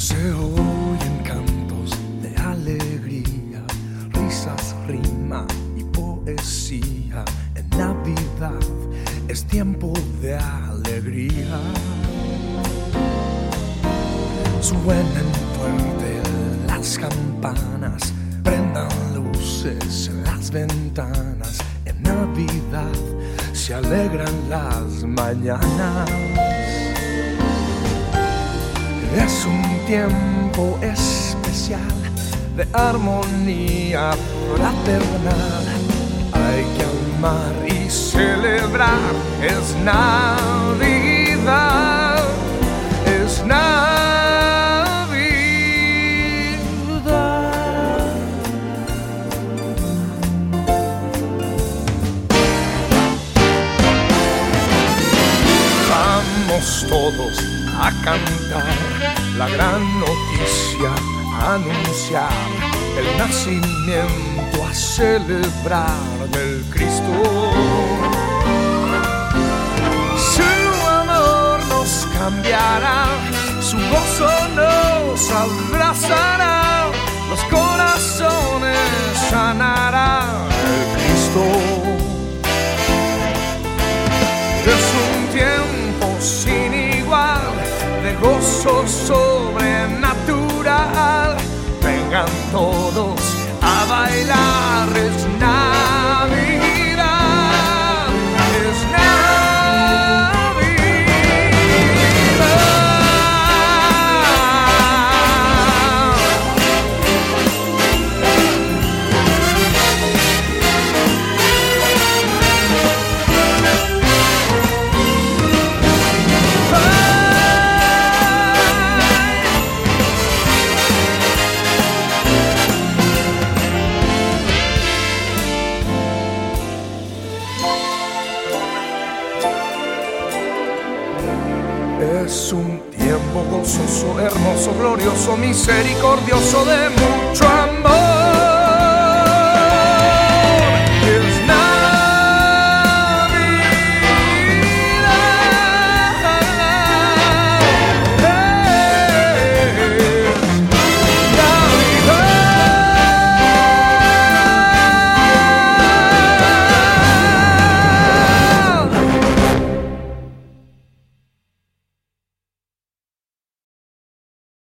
Se oyen cantos de alegría, risas, rima y poesía. En Navidad es tiempo de alegría. Suenan fuerte las campanas, prendan luces en las ventanas. En Navidad se alegran las mañanas. Tiempo especial de armonía fraternal. Hay que amar y celebrar. Es Navidad. Todos a cantar la gran noticia, anunciar el nacimiento, a celebrar del Cristo. Su amor nos cambiará, su gozo nos abrazará, los Vengan todos a Es un tiempo gozoso, hermoso, glorioso, misericordioso de mucho amor.